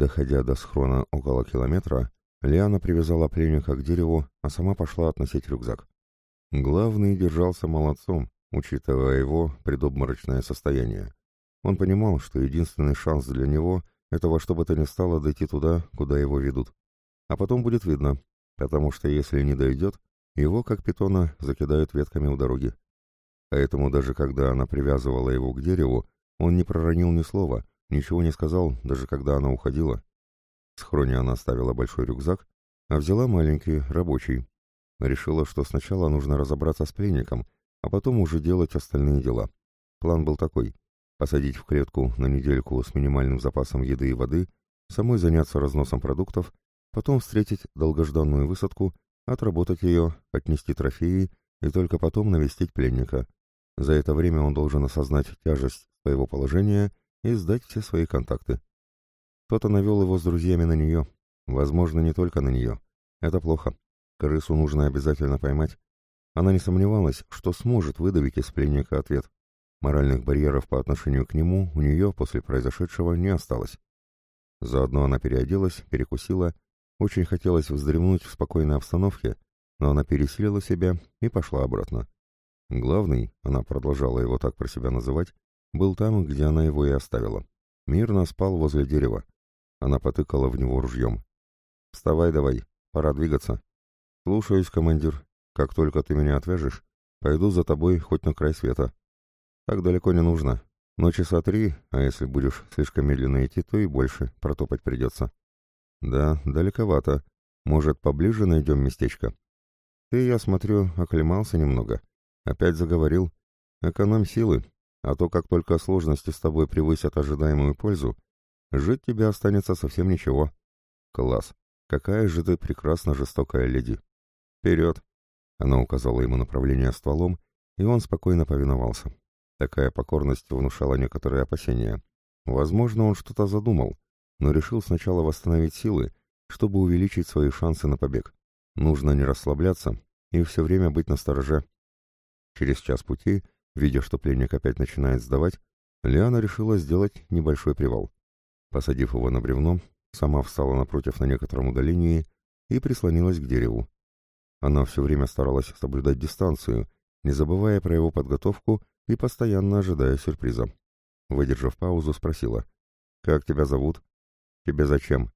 доходя до схрона около километра, Лиана привязала пленника к дереву, а сама пошла относить рюкзак. Главный держался молодцом, учитывая его предобморочное состояние. Он понимал, что единственный шанс для него — это во что бы то ни стало дойти туда, куда его ведут. А потом будет видно, потому что если не дойдет, его, как питона, закидают ветками у дороги. Поэтому даже когда она привязывала его к дереву, он не проронил ни слова, ничего не сказал, даже когда она уходила. В схроне она оставила большой рюкзак, а взяла маленький, рабочий. Решила, что сначала нужно разобраться с пленником, а потом уже делать остальные дела. План был такой — посадить в клетку на недельку с минимальным запасом еды и воды, самой заняться разносом продуктов, потом встретить долгожданную высадку, отработать ее, отнести трофеи и только потом навестить пленника. За это время он должен осознать тяжесть своего положения и сдать все свои контакты. Кто-то навел его с друзьями на нее. Возможно, не только на нее. Это плохо. Крысу нужно обязательно поймать. Она не сомневалась, что сможет выдавить из пленника ответ. Моральных барьеров по отношению к нему у нее после произошедшего не осталось. Заодно она переоделась, перекусила, очень хотелось вздремнуть в спокойной обстановке, но она пересилила себя и пошла обратно. Главный, она продолжала его так про себя называть, был там, где она его и оставила. Мирно спал возле дерева. Она потыкала в него ружьем. «Вставай давай, пора двигаться». «Слушаюсь, командир. Как только ты меня отвяжешь, пойду за тобой хоть на край света. Так далеко не нужно. Но часа три, а если будешь слишком медленно идти, то и больше протопать придется». «Да, далековато. Может, поближе найдем местечко?» «Ты, я смотрю, оклемался немного. Опять заговорил. Экономь силы, а то как только сложности с тобой превысят ожидаемую пользу, Жить тебе останется совсем ничего. Класс. Какая же ты прекрасно жестокая леди. Вперед. Она указала ему направление стволом, и он спокойно повиновался. Такая покорность внушала некоторые опасения. Возможно, он что-то задумал, но решил сначала восстановить силы, чтобы увеличить свои шансы на побег. Нужно не расслабляться и все время быть настороже. Через час пути, видя, что пленник опять начинает сдавать, Лиана решила сделать небольшой привал. Посадив его на бревно, сама встала напротив на некотором удалении и прислонилась к дереву. Она все время старалась соблюдать дистанцию, не забывая про его подготовку и постоянно ожидая сюрприза. Выдержав паузу, спросила. «Как тебя зовут?» «Тебе зачем?»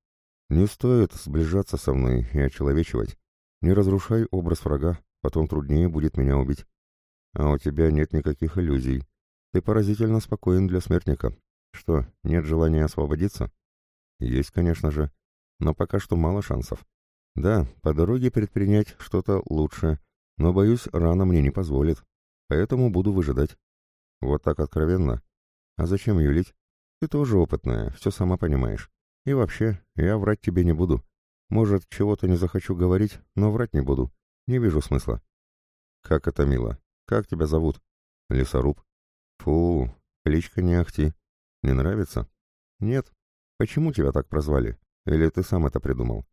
«Не стоит сближаться со мной и очеловечивать. Не разрушай образ врага, потом труднее будет меня убить. А у тебя нет никаких иллюзий. Ты поразительно спокоен для смертника. Что, нет желания освободиться? Есть, конечно же, но пока что мало шансов. Да, по дороге предпринять что-то лучше, но, боюсь, рана мне не позволит, поэтому буду выжидать. Вот так откровенно. А зачем юлить? Ты тоже опытная, все сама понимаешь. И вообще, я врать тебе не буду. Может, чего-то не захочу говорить, но врать не буду. Не вижу смысла. Как это мило. Как тебя зовут? Лесоруб. Фу, кличка не ахти. Не нравится? Нет. Почему тебя так прозвали? Или ты сам это придумал?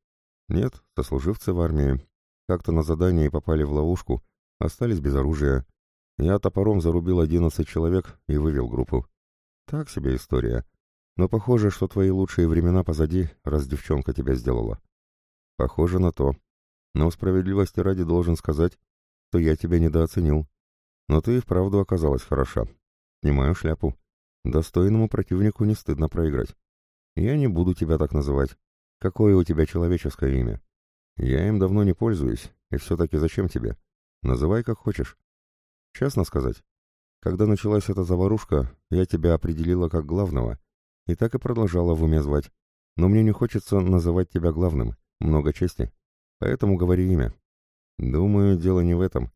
Нет, сослуживцы в армии. Как-то на задание попали в ловушку, остались без оружия. Я топором зарубил одиннадцать человек и вывел группу. Так себе история. Но похоже, что твои лучшие времена позади, раз девчонка тебя сделала. Похоже на то. Но справедливости ради должен сказать, что я тебя недооценил. Но ты и вправду оказалась хороша. Снимаю шляпу. Достойному противнику не стыдно проиграть. Я не буду тебя так называть. Какое у тебя человеческое имя? Я им давно не пользуюсь, и все-таки зачем тебе? Называй как хочешь. Честно сказать, когда началась эта заварушка, я тебя определила как главного, и так и продолжала в уме звать. Но мне не хочется называть тебя главным, много чести. Поэтому говори имя. Думаю, дело не в этом.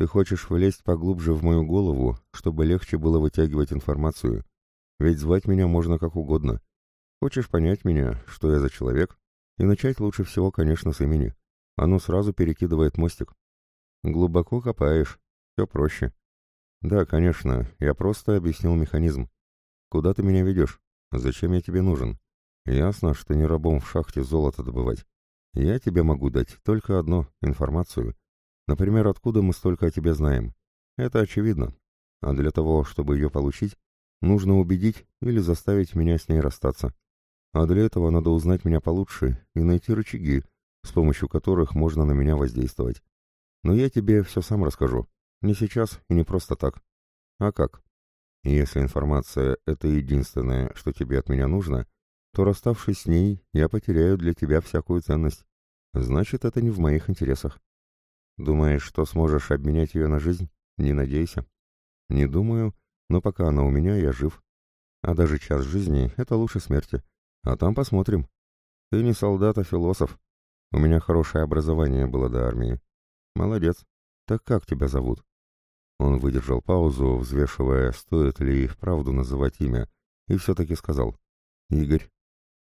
Ты хочешь влезть поглубже в мою голову, чтобы легче было вытягивать информацию. Ведь звать меня можно как угодно. Хочешь понять меня, что я за человек, и начать лучше всего, конечно, с имени. Оно сразу перекидывает мостик. Глубоко копаешь, все проще. Да, конечно, я просто объяснил механизм. Куда ты меня ведешь? Зачем я тебе нужен? Ясно, что не рабом в шахте золото добывать. Я тебе могу дать только одно — информацию. Например, откуда мы столько о тебе знаем. Это очевидно. А для того, чтобы ее получить, Нужно убедить или заставить меня с ней расстаться. а для этого надо узнать меня получше и найти рычаги, с помощью которых можно на меня воздействовать. Но я тебе все сам расскажу. Не сейчас и не просто так. А как? Если информация — это единственное, что тебе от меня нужно, то, расставшись с ней, я потеряю для тебя всякую ценность. Значит, это не в моих интересах. Думаешь, что сможешь обменять ее на жизнь? Не надейся. Не думаю, но пока она у меня, я жив. А даже час жизни — это лучше смерти. А там посмотрим. Ты не солдат, а философ. У меня хорошее образование было до армии. Молодец. Так как тебя зовут? Он выдержал паузу, взвешивая, стоит ли и вправду называть имя, и все-таки сказал. Игорь.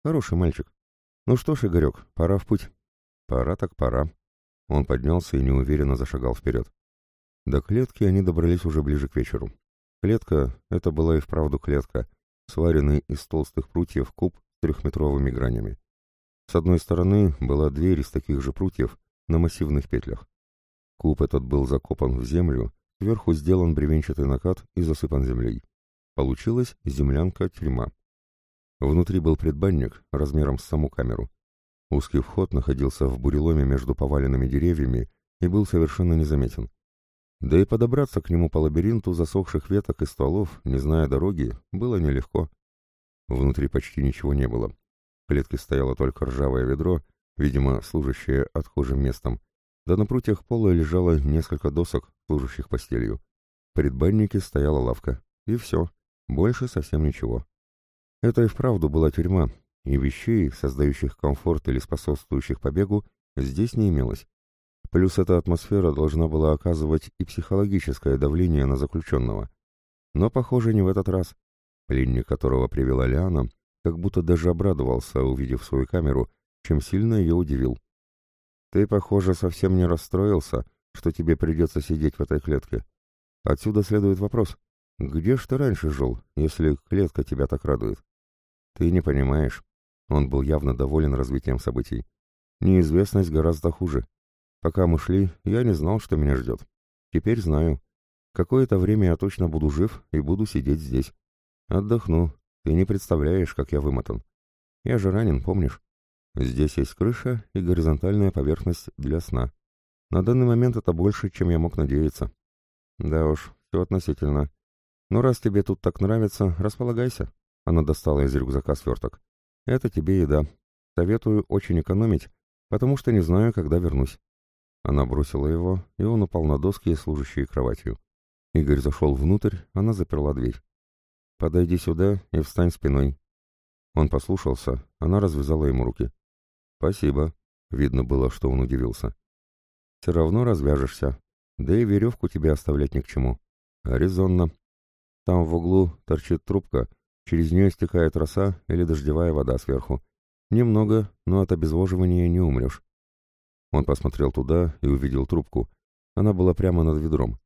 Хороший мальчик. Ну что ж, Игорек, пора в путь. Пора так пора. Он поднялся и неуверенно зашагал вперед. До клетки они добрались уже ближе к вечеру. Клетка — это была и вправду клетка, сваренный из толстых прутьев куб с трехметровыми гранями. С одной стороны была дверь из таких же прутьев на массивных петлях. Куб этот был закопан в землю, сверху сделан бревенчатый накат и засыпан землей. Получилась землянка-тюрьма. Внутри был предбанник размером с саму камеру. Узкий вход находился в буреломе между поваленными деревьями и был совершенно незаметен. Да и подобраться к нему по лабиринту засохших веток и стволов, не зная дороги, было нелегко. Внутри почти ничего не было. В клетке стояло только ржавое ведро, видимо, служащее отхожим местом, да на прутьях пола лежало несколько досок, служащих постелью. Предбаннике стояла лавка. И все. Больше совсем ничего. Это и вправду была тюрьма, и вещей, создающих комфорт или способствующих побегу, здесь не имелось. Плюс эта атмосфера должна была оказывать и психологическое давление на заключенного. Но, похоже, не в этот раз. Пленник, которого привела Лиана, как будто даже обрадовался, увидев свою камеру, чем сильно ее удивил. «Ты, похоже, совсем не расстроился, что тебе придется сидеть в этой клетке. Отсюда следует вопрос. Где ж ты раньше жил, если клетка тебя так радует?» «Ты не понимаешь». Он был явно доволен развитием событий. «Неизвестность гораздо хуже. Пока мы шли, я не знал, что меня ждет. Теперь знаю. Какое-то время я точно буду жив и буду сидеть здесь. Отдохну. Ты не представляешь, как я вымотан. Я же ранен, помнишь? Здесь есть крыша и горизонтальная поверхность для сна. На данный момент это больше, чем я мог надеяться. Да уж, все относительно. Но раз тебе тут так нравится, располагайся. Она достала из рюкзака сверток. Это тебе еда. Советую очень экономить, потому что не знаю, когда вернусь. Она бросила его, и он упал на доски, служащие кроватью. Игорь зашел внутрь, она заперла дверь. «Подойди сюда и встань спиной». Он послушался, она развязала ему руки. «Спасибо». Видно было, что он удивился. «Все равно развяжешься. Да и веревку тебе оставлять ни к чему. Резонно. Там в углу торчит трубка, через нее стекает роса или дождевая вода сверху. Немного, но от обезвоживания не умрешь. Он посмотрел туда и увидел трубку. Она была прямо над ведром.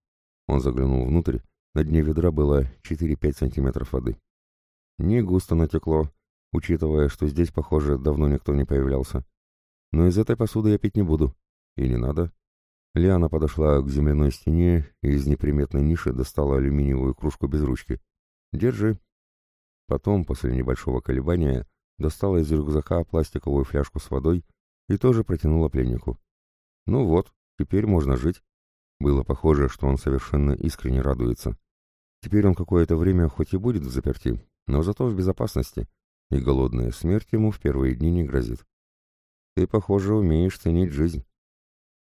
Он заглянул внутрь. На дне ведра было 4-5 сантиметров воды. Не густо натекло, учитывая, что здесь, похоже, давно никто не появлялся. Но из этой посуды я пить не буду. И не надо. Лиана подошла к земляной стене и из неприметной ниши достала алюминиевую кружку без ручки. «Держи». Потом, после небольшого колебания, достала из рюкзака пластиковую фляжку с водой и тоже протянула пленнику. «Ну вот, теперь можно жить». Было похоже, что он совершенно искренне радуется. Теперь он какое-то время хоть и будет в заперти, но зато в безопасности, и голодная смерть ему в первые дни не грозит. Ты, похоже, умеешь ценить жизнь.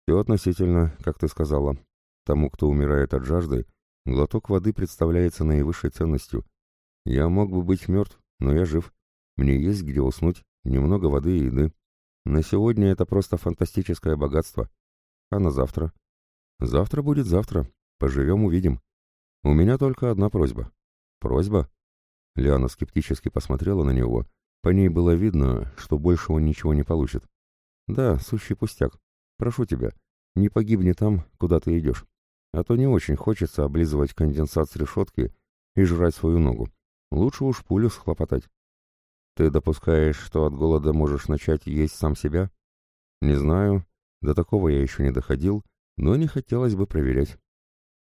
Все относительно, как ты сказала. Тому, кто умирает от жажды, глоток воды представляется наивысшей ценностью. Я мог бы быть мертв, но я жив. Мне есть где уснуть, немного воды и еды. На сегодня это просто фантастическое богатство. А на завтра? Завтра будет завтра. Поживем, увидим. У меня только одна просьба. Просьба? Лиана скептически посмотрела на него. По ней было видно, что больше он ничего не получит. Да, сущий пустяк. Прошу тебя, не погибни там, куда ты идешь. А то не очень хочется облизывать конденсат с решетки и жрать свою ногу. Лучше уж пулю схлопотать. Ты допускаешь, что от голода можешь начать есть сам себя? Не знаю, до такого я еще не доходил, но не хотелось бы проверять.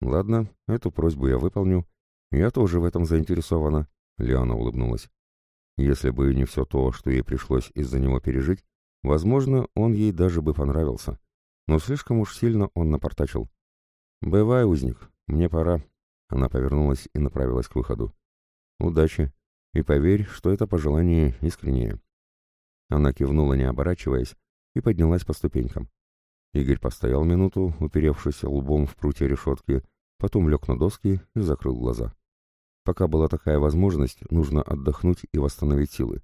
Ладно, эту просьбу я выполню. Я тоже в этом заинтересована, Лиана улыбнулась. Если бы не все то, что ей пришлось из-за него пережить, возможно, он ей даже бы понравился. Но слишком уж сильно он напортачил. «Бывай, узник, мне пора». Она повернулась и направилась к выходу. «Удачи. И поверь, что это пожелание искреннее». Она кивнула, не оборачиваясь, и поднялась по ступенькам. Игорь постоял минуту, уперевшись лбом в прутья решетки, потом лег на доски и закрыл глаза. Пока была такая возможность, нужно отдохнуть и восстановить силы.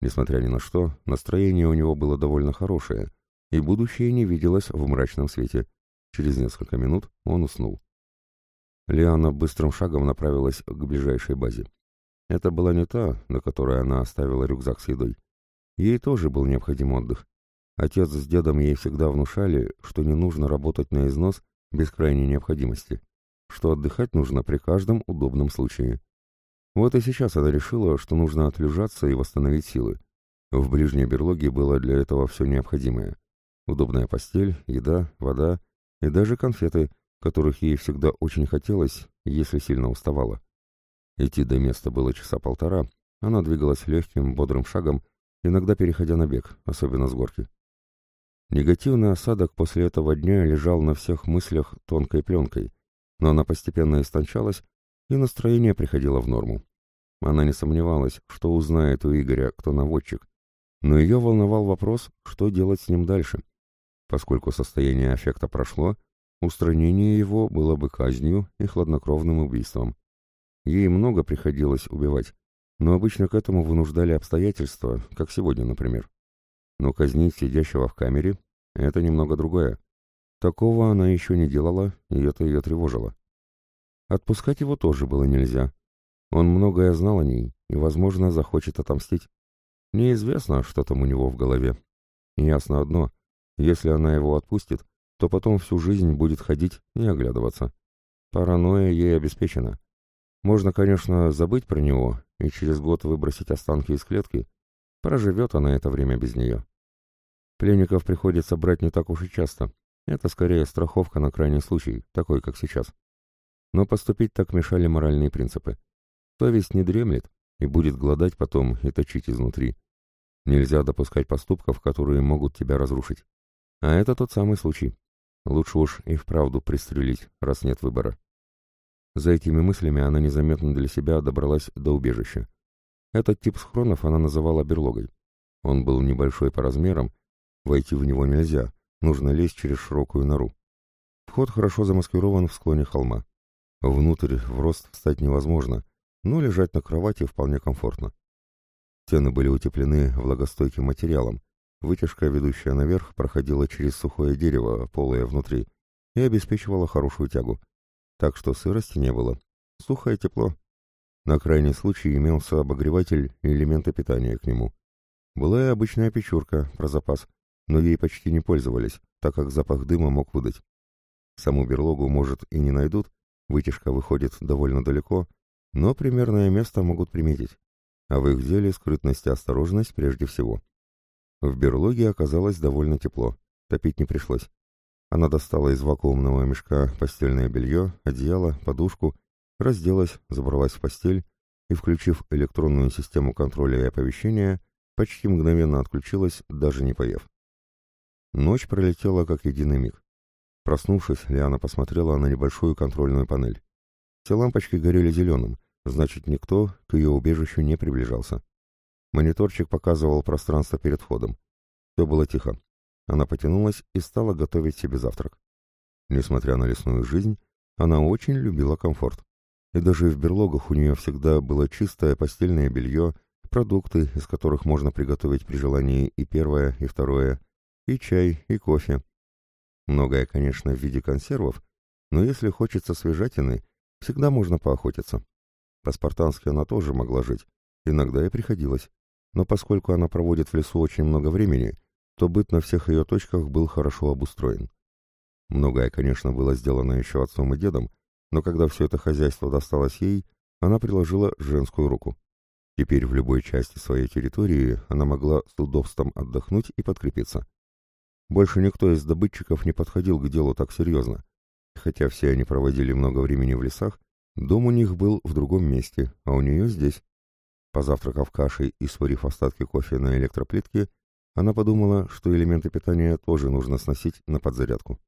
Несмотря ни на что, настроение у него было довольно хорошее, и будущее не виделось в мрачном свете. Через несколько минут он уснул. Лиана быстрым шагом направилась к ближайшей базе. Это была не та, на которой она оставила рюкзак с едой. Ей тоже был необходим отдых. Отец с дедом ей всегда внушали, что не нужно работать на износ без крайней необходимости, что отдыхать нужно при каждом удобном случае. Вот и сейчас она решила, что нужно отлежаться и восстановить силы. В ближней берлоге было для этого все необходимое. Удобная постель, еда, вода и даже конфеты, которых ей всегда очень хотелось, если сильно уставала. Идти до места было часа полтора, она двигалась легким, бодрым шагом, иногда переходя на бег, особенно с горки. Негативный осадок после этого дня лежал на всех мыслях тонкой пленкой, но она постепенно истончалась, и настроение приходило в норму. Она не сомневалась, что узнает у Игоря, кто наводчик, но ее волновал вопрос, что делать с ним дальше. Поскольку состояние аффекта прошло, устранение его было бы казнью и хладнокровным убийством. Ей много приходилось убивать, но обычно к этому вынуждали обстоятельства, как сегодня, например. Но казнить сидящего в камере — это немного другое. Такого она еще не делала, и это ее тревожило. Отпускать его тоже было нельзя. Он многое знал о ней и, возможно, захочет отомстить. Неизвестно, что там у него в голове. Ясно одно — если она его отпустит, то потом всю жизнь будет ходить и оглядываться. Паранойя ей обеспечена. Можно, конечно, забыть про него и через год выбросить останки из клетки, Проживет она это время без нее. Пленников приходится брать не так уж и часто. Это скорее страховка на крайний случай, такой, как сейчас. Но поступить так мешали моральные принципы. Совесть не дремлет и будет голодать потом и точить изнутри. Нельзя допускать поступков, которые могут тебя разрушить. А это тот самый случай. Лучше уж и вправду пристрелить, раз нет выбора. За этими мыслями она незаметно для себя добралась до убежища. Этот тип схронов она называла берлогой. Он был небольшой по размерам, войти в него нельзя, нужно лезть через широкую нору. Вход хорошо замаскирован в склоне холма. Внутрь в рост встать невозможно, но лежать на кровати вполне комфортно. Стены были утеплены влагостойким материалом. Вытяжка, ведущая наверх, проходила через сухое дерево, полое внутри, и обеспечивала хорошую тягу. Так что сырости не было. Сухое тепло. На крайний случай имелся обогреватель и элементы питания к нему. Была и обычная печурка, про запас, но ей почти не пользовались, так как запах дыма мог выдать. Саму берлогу, может, и не найдут, вытяжка выходит довольно далеко, но примерное место могут приметить. А в их деле скрытность и осторожность прежде всего. В берлоге оказалось довольно тепло, топить не пришлось. Она достала из вакуумного мешка постельное белье, одеяло, подушку разделась, забралась в постель и, включив электронную систему контроля и оповещения, почти мгновенно отключилась, даже не поев. Ночь пролетела как единый миг. Проснувшись, Лиана посмотрела на небольшую контрольную панель. Все лампочки горели зеленым, значит, никто к ее убежищу не приближался. Мониторчик показывал пространство перед входом. Все было тихо. Она потянулась и стала готовить себе завтрак. Несмотря на лесную жизнь, она очень любила комфорт и даже в берлогах у нее всегда было чистое постельное белье, продукты, из которых можно приготовить при желании и первое, и второе, и чай, и кофе. Многое, конечно, в виде консервов, но если хочется свежатины, всегда можно поохотиться. По-спартански она тоже могла жить, иногда и приходилось. Но поскольку она проводит в лесу очень много времени, то быт на всех ее точках был хорошо обустроен. Многое, конечно, было сделано еще отцом и дедом, но когда все это хозяйство досталось ей, она приложила женскую руку. Теперь в любой части своей территории она могла с удобством отдохнуть и подкрепиться. Больше никто из добытчиков не подходил к делу так серьезно. Хотя все они проводили много времени в лесах, дом у них был в другом месте, а у нее здесь. Позавтракав кашей и сварив остатки кофе на электроплитке, она подумала, что элементы питания тоже нужно сносить на подзарядку.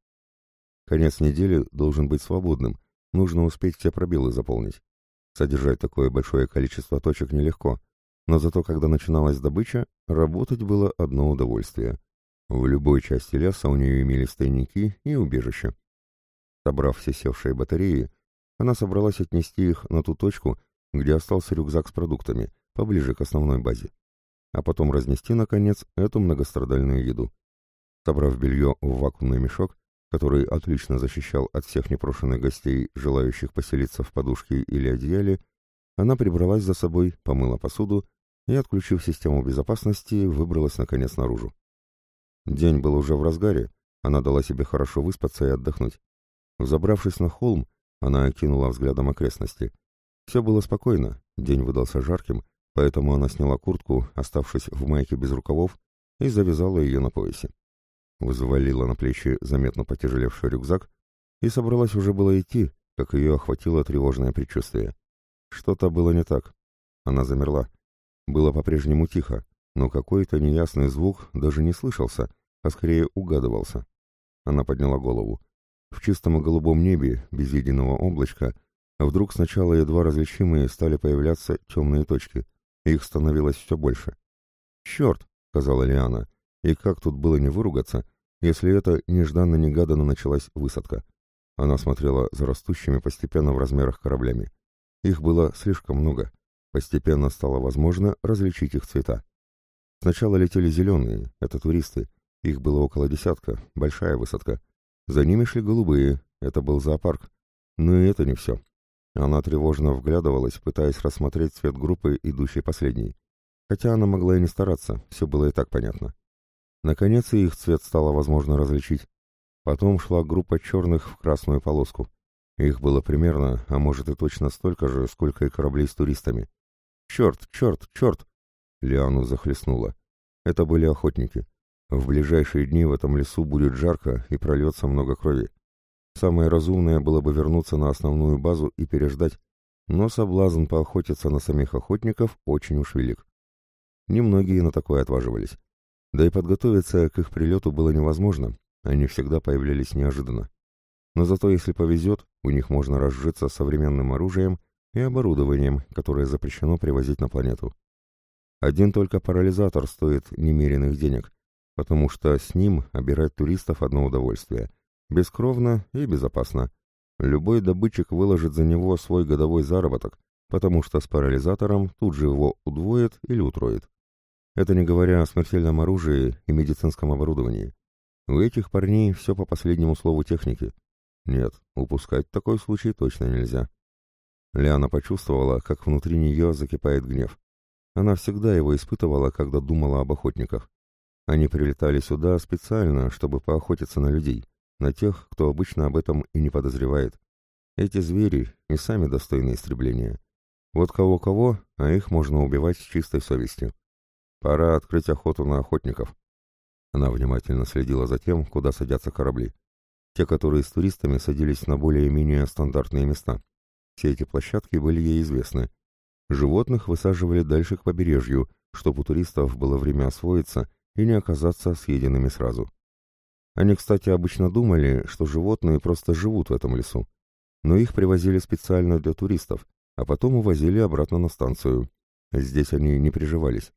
Конец недели должен быть свободным, нужно успеть все пробелы заполнить. Содержать такое большое количество точек нелегко, но зато когда начиналась добыча, работать было одно удовольствие. В любой части леса у нее имелись тайники и убежища. Собрав все севшие батареи, она собралась отнести их на ту точку, где остался рюкзак с продуктами, поближе к основной базе, а потом разнести, наконец, эту многострадальную еду. Собрав белье в вакуумный мешок, который отлично защищал от всех непрошенных гостей, желающих поселиться в подушке или одеяле, она прибралась за собой, помыла посуду и, отключив систему безопасности, выбралась наконец наружу. День был уже в разгаре, она дала себе хорошо выспаться и отдохнуть. Забравшись на холм, она окинула взглядом окрестности. Все было спокойно, день выдался жарким, поэтому она сняла куртку, оставшись в майке без рукавов, и завязала ее на поясе. Взвалила на плечи заметно потяжелевший рюкзак и собралась уже было идти, как ее охватило тревожное предчувствие. Что-то было не так. Она замерла. Было по-прежнему тихо, но какой-то неясный звук даже не слышался, а скорее угадывался. Она подняла голову. В чистом и голубом небе, без единого облачка, вдруг сначала едва различимые стали появляться темные точки. Их становилось все больше. «Черт!» — сказала Лиана. И как тут было не выругаться, если это нежданно-негаданно началась высадка? Она смотрела за растущими постепенно в размерах кораблями. Их было слишком много. Постепенно стало возможно различить их цвета. Сначала летели зеленые, это туристы. Их было около десятка, большая высадка. За ними шли голубые, это был зоопарк. Но и это не все. Она тревожно вглядывалась, пытаясь рассмотреть цвет группы, идущей последней. Хотя она могла и не стараться, все было и так понятно. Наконец и их цвет стало возможно различить. Потом шла группа черных в красную полоску. Их было примерно, а может и точно столько же, сколько и кораблей с туристами. «Черт, черт, черт!» Лиану захлестнуло. Это были охотники. В ближайшие дни в этом лесу будет жарко и прольется много крови. Самое разумное было бы вернуться на основную базу и переждать, но соблазн поохотиться на самих охотников очень уж велик. Немногие на такое отваживались. Да и подготовиться к их прилету было невозможно, они всегда появлялись неожиданно. Но зато, если повезет, у них можно разжиться современным оружием и оборудованием, которое запрещено привозить на планету. Один только парализатор стоит немеренных денег, потому что с ним обирать туристов одно удовольствие, Бескровно и безопасно. Любой добытчик выложит за него свой годовой заработок, потому что с парализатором тут же его удвоит или утроит. Это не говоря о смертельном оружии и медицинском оборудовании. У этих парней все по последнему слову техники. Нет, упускать такой случай точно нельзя. Лиана почувствовала, как внутри нее закипает гнев. Она всегда его испытывала, когда думала об охотниках. Они прилетали сюда специально, чтобы поохотиться на людей на тех, кто обычно об этом и не подозревает. Эти звери и сами достойны истребления. Вот кого-кого, а их можно убивать с чистой совестью. Пора открыть охоту на охотников. Она внимательно следила за тем, куда садятся корабли. Те, которые с туристами садились на более-менее стандартные места. Все эти площадки были ей известны. Животных высаживали дальше к побережью, чтобы у туристов было время освоиться и не оказаться съеденными сразу. Они, кстати, обычно думали, что животные просто живут в этом лесу. Но их привозили специально для туристов, а потом увозили обратно на станцию. Здесь они не приживались.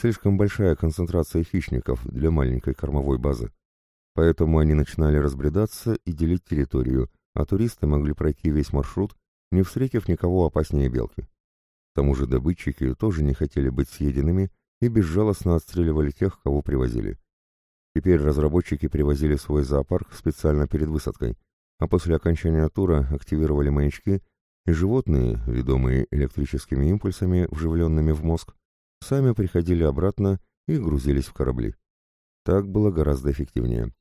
Слишком большая концентрация хищников для маленькой кормовой базы. Поэтому они начинали разбредаться и делить территорию, а туристы могли пройти весь маршрут, не встретив никого опаснее белки. К тому же добытчики тоже не хотели быть съеденными и безжалостно отстреливали тех, кого привозили. Теперь разработчики привозили свой зоопарк специально перед высадкой, а после окончания тура активировали маячки, и животные, ведомые электрическими импульсами, вживленными в мозг, сами приходили обратно и грузились в корабли. Так было гораздо эффективнее.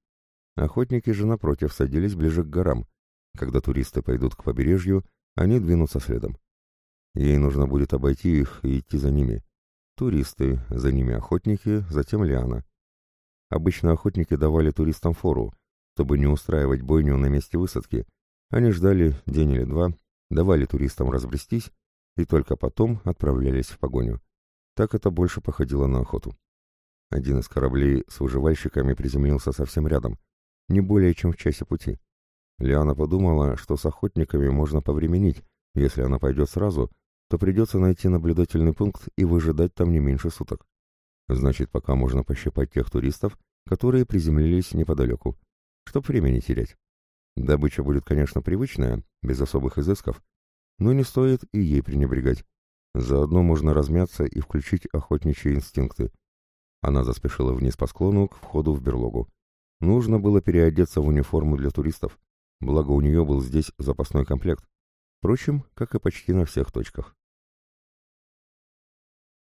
Охотники же, напротив, садились ближе к горам. Когда туристы пойдут к побережью, они двинутся следом. Ей нужно будет обойти их и идти за ними. Туристы, за ними охотники, затем Лиана. Обычно охотники давали туристам фору, чтобы не устраивать бойню на месте высадки. Они ждали день или два, давали туристам разбрестись и только потом отправлялись в погоню. так это больше походило на охоту. Один из кораблей с выживальщиками приземлился совсем рядом, не более чем в часе пути. Лиана подумала, что с охотниками можно повременить, если она пойдет сразу, то придется найти наблюдательный пункт и выжидать там не меньше суток. Значит, пока можно пощипать тех туристов, которые приземлились неподалеку, чтоб времени терять. Добыча будет, конечно, привычная, без особых изысков, но не стоит и ей пренебрегать. Заодно можно размяться и включить охотничьи инстинкты. Она заспешила вниз по склону к входу в берлогу. Нужно было переодеться в униформу для туристов, благо у нее был здесь запасной комплект. Впрочем, как и почти на всех точках.